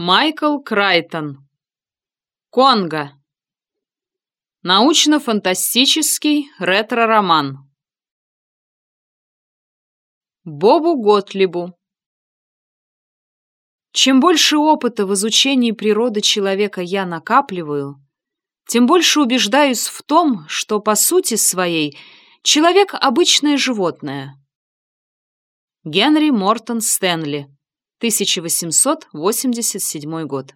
Майкл Крайтон. Конго. Научно-фантастический ретро-роман. Бобу Готлибу. Чем больше опыта в изучении природы человека я накапливаю, тем больше убеждаюсь в том, что по сути своей человек — обычное животное. Генри Мортон Стэнли 1887 год.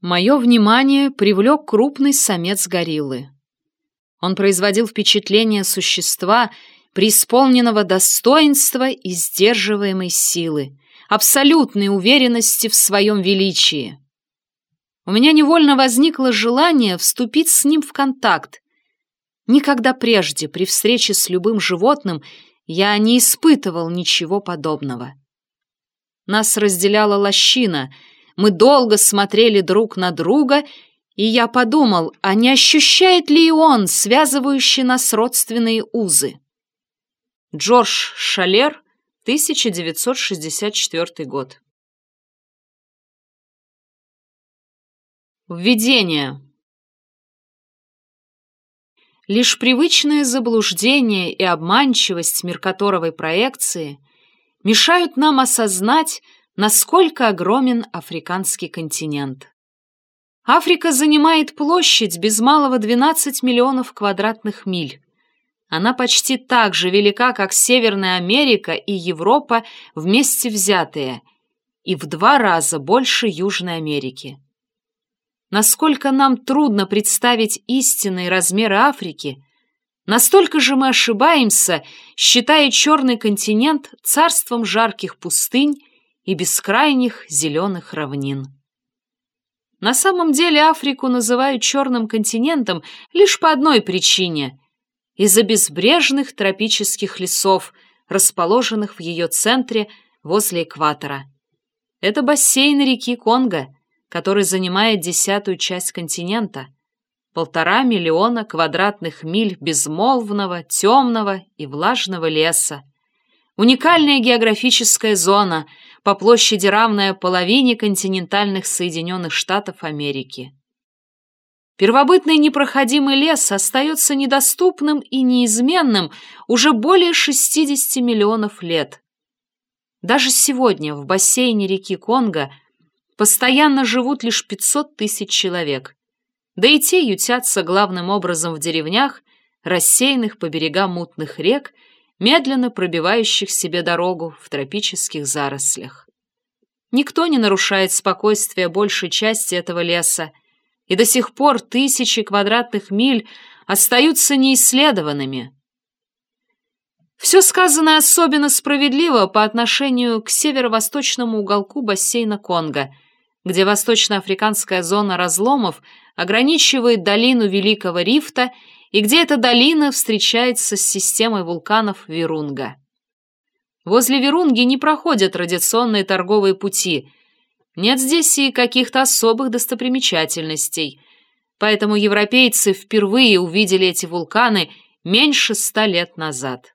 Мое внимание привлек крупный самец гориллы. Он производил впечатление существа, преисполненного достоинства и сдерживаемой силы, абсолютной уверенности в своем величии. У меня невольно возникло желание вступить с ним в контакт. Никогда прежде при встрече с любым животным я не испытывал ничего подобного. Нас разделяла лощина, мы долго смотрели друг на друга, и я подумал, а не ощущает ли и он связывающие нас родственные узы. Джордж Шалер, 1964 год. Введение. Лишь привычное заблуждение и обманчивость меркаторовой проекции мешают нам осознать, насколько огромен африканский континент. Африка занимает площадь без малого 12 миллионов квадратных миль. Она почти так же велика, как Северная Америка и Европа вместе взятые, и в два раза больше Южной Америки. Насколько нам трудно представить истинные размеры Африки, настолько же мы ошибаемся, считая черный континент царством жарких пустынь и бескрайних зеленых равнин. На самом деле Африку называют черным континентом лишь по одной причине – из-за безбрежных тропических лесов, расположенных в ее центре возле экватора. Это бассейн реки Конго – который занимает десятую часть континента, полтора миллиона квадратных миль безмолвного, темного и влажного леса, уникальная географическая зона, по площади равная половине континентальных Соединенных Штатов Америки. Первобытный непроходимый лес остается недоступным и неизменным уже более 60 миллионов лет. Даже сегодня в бассейне реки Конго – постоянно живут лишь 500 тысяч человек. Да и те ютятся главным образом в деревнях, рассеянных по берегам мутных рек, медленно пробивающих себе дорогу в тропических зарослях. Никто не нарушает спокойствие большей части этого леса, и до сих пор тысячи квадратных миль остаются неисследованными. Все сказано особенно справедливо по отношению к северо-восточному уголку бассейна Конго – где восточноафриканская зона разломов ограничивает долину Великого Рифта и где эта долина встречается с системой вулканов Вирунга. Возле Вирунги не проходят традиционные торговые пути, нет здесь и каких-то особых достопримечательностей, поэтому европейцы впервые увидели эти вулканы меньше ста лет назад.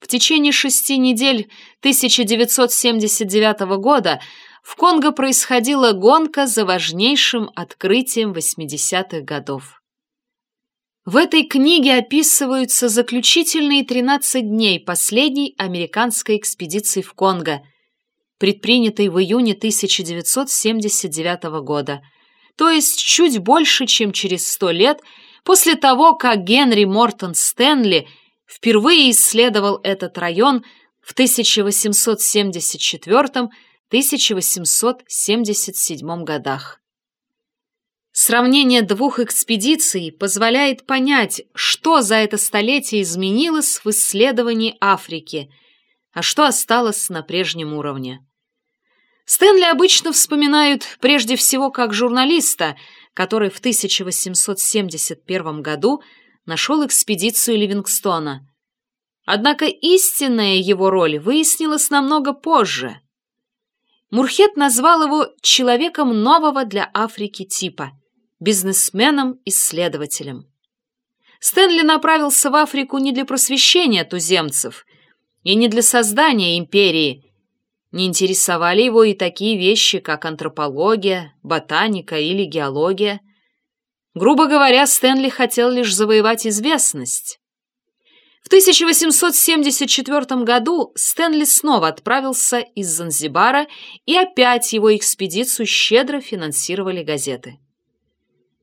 В течение шести недель 1979 года в Конго происходила гонка за важнейшим открытием 80-х годов. В этой книге описываются заключительные 13 дней последней американской экспедиции в Конго, предпринятой в июне 1979 года, то есть чуть больше, чем через 100 лет после того, как Генри Мортон Стэнли впервые исследовал этот район в 1874 1877 годах. Сравнение двух экспедиций позволяет понять, что за это столетие изменилось в исследовании Африки, а что осталось на прежнем уровне. Стэнли обычно вспоминают прежде всего как журналиста, который в 1871 году нашел экспедицию Ливингстона. Однако истинная его роль выяснилась намного позже – Мурхет назвал его человеком нового для Африки типа, бизнесменом-исследователем. Стэнли направился в Африку не для просвещения туземцев и не для создания империи. Не интересовали его и такие вещи, как антропология, ботаника или геология. Грубо говоря, Стэнли хотел лишь завоевать известность. В 1874 году Стэнли снова отправился из Занзибара, и опять его экспедицию щедро финансировали газеты.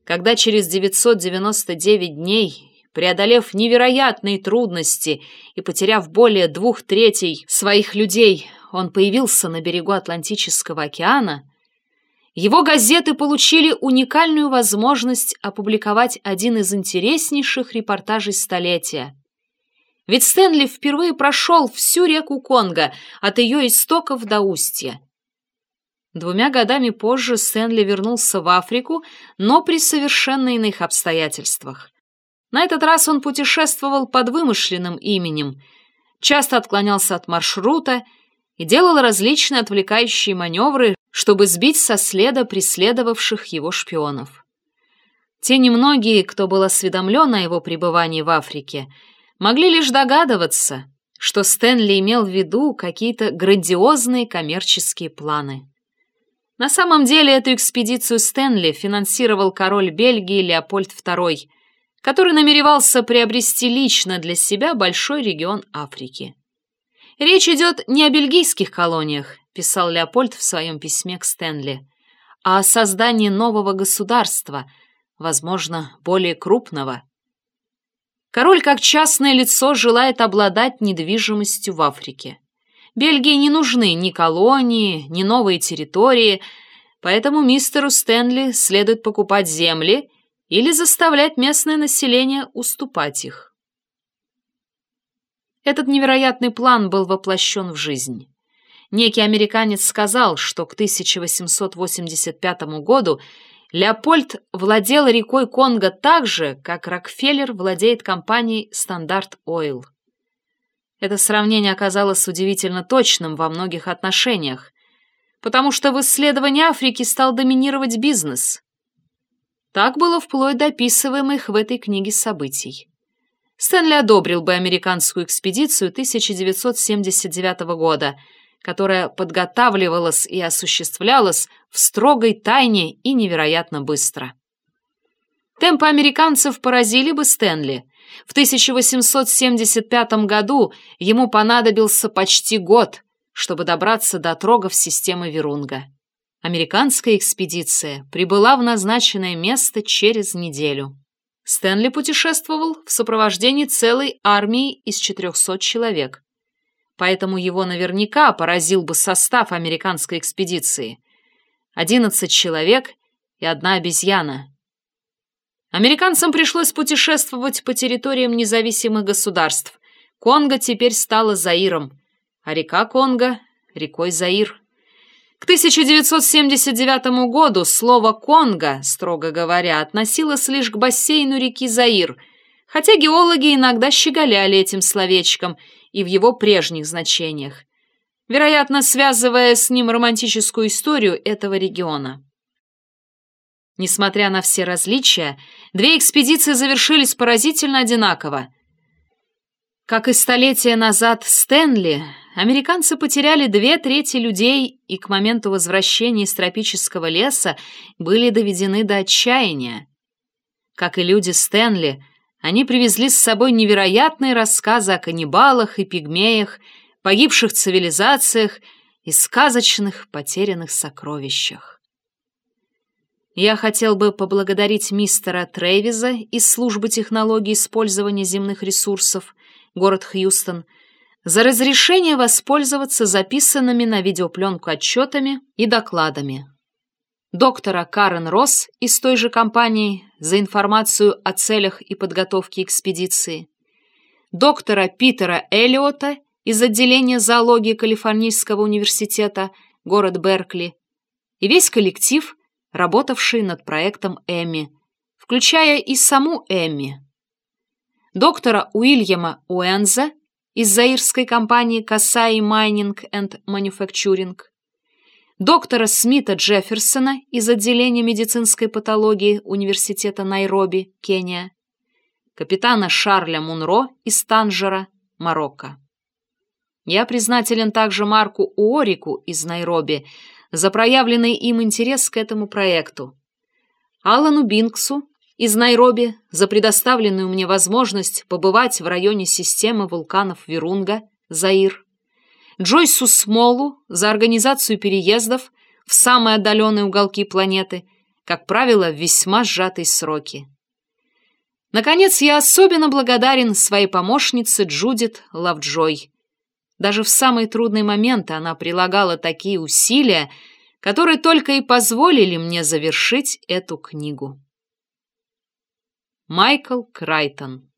Когда через 999 дней, преодолев невероятные трудности и потеряв более двух третей своих людей, он появился на берегу Атлантического океана, его газеты получили уникальную возможность опубликовать один из интереснейших репортажей столетия – ведь Стэнли впервые прошел всю реку Конго, от ее истоков до устья. Двумя годами позже Стэнли вернулся в Африку, но при совершенно иных обстоятельствах. На этот раз он путешествовал под вымышленным именем, часто отклонялся от маршрута и делал различные отвлекающие маневры, чтобы сбить со следа преследовавших его шпионов. Те немногие, кто был осведомлен о его пребывании в Африке, могли лишь догадываться, что Стэнли имел в виду какие-то грандиозные коммерческие планы. На самом деле эту экспедицию Стэнли финансировал король Бельгии Леопольд II, который намеревался приобрести лично для себя большой регион Африки. «Речь идет не о бельгийских колониях», — писал Леопольд в своем письме к Стэнли, «а о создании нового государства, возможно, более крупного, Король как частное лицо желает обладать недвижимостью в Африке. Бельгии не нужны ни колонии, ни новые территории, поэтому мистеру Стэнли следует покупать земли или заставлять местное население уступать их. Этот невероятный план был воплощен в жизнь. Некий американец сказал, что к 1885 году Леопольд владел рекой Конго так же, как Рокфеллер владеет компанией Standard Oil. Это сравнение оказалось удивительно точным во многих отношениях, потому что в исследовании Африки стал доминировать бизнес. Так было вплоть до описываемых в этой книге событий. Стэнли одобрил бы американскую экспедицию 1979 года – которая подготавливалась и осуществлялась в строгой тайне и невероятно быстро. Темпы американцев поразили бы Стэнли. В 1875 году ему понадобился почти год, чтобы добраться до трогов системы Верунга. Американская экспедиция прибыла в назначенное место через неделю. Стэнли путешествовал в сопровождении целой армии из 400 человек поэтому его наверняка поразил бы состав американской экспедиции. Одиннадцать человек и одна обезьяна. Американцам пришлось путешествовать по территориям независимых государств. Конго теперь стала Заиром, а река Конго — рекой Заир. К 1979 году слово «Конго», строго говоря, относилось лишь к бассейну реки Заир, хотя геологи иногда щеголяли этим словечком — и в его прежних значениях, вероятно, связывая с ним романтическую историю этого региона. Несмотря на все различия, две экспедиции завершились поразительно одинаково. Как и столетия назад Стэнли, американцы потеряли две трети людей и к моменту возвращения из тропического леса были доведены до отчаяния. Как и люди Стэнли, они привезли с собой невероятные рассказы о каннибалах и пигмеях, погибших цивилизациях и сказочных потерянных сокровищах. Я хотел бы поблагодарить мистера Трейвиза из службы технологий использования земных ресурсов, город Хьюстон, за разрешение воспользоваться записанными на видеопленку отчетами и докладами доктора Карен Росс из той же компании за информацию о целях и подготовке экспедиции, доктора Питера Эллиота из отделения зоологии Калифорнийского университета, город Беркли, и весь коллектив, работавший над проектом Эмми, включая и саму Эмми. Доктора Уильяма Уэнза из заирской компании Kasai Mining and Manufacturing, доктора Смита Джефферсона из отделения медицинской патологии Университета Найроби, Кения, капитана Шарля Мунро из Танжера, Марокко. Я признателен также Марку Уорику из Найроби за проявленный им интерес к этому проекту, Алану Бинксу из Найроби за предоставленную мне возможность побывать в районе системы вулканов Вирунга, Заир, Джойсу Смолу за организацию переездов в самые отдаленные уголки планеты, как правило, в весьма сжатые сроки. Наконец, я особенно благодарен своей помощнице Джудит Лавджой. Даже в самые трудные моменты она прилагала такие усилия, которые только и позволили мне завершить эту книгу. Майкл Крайтон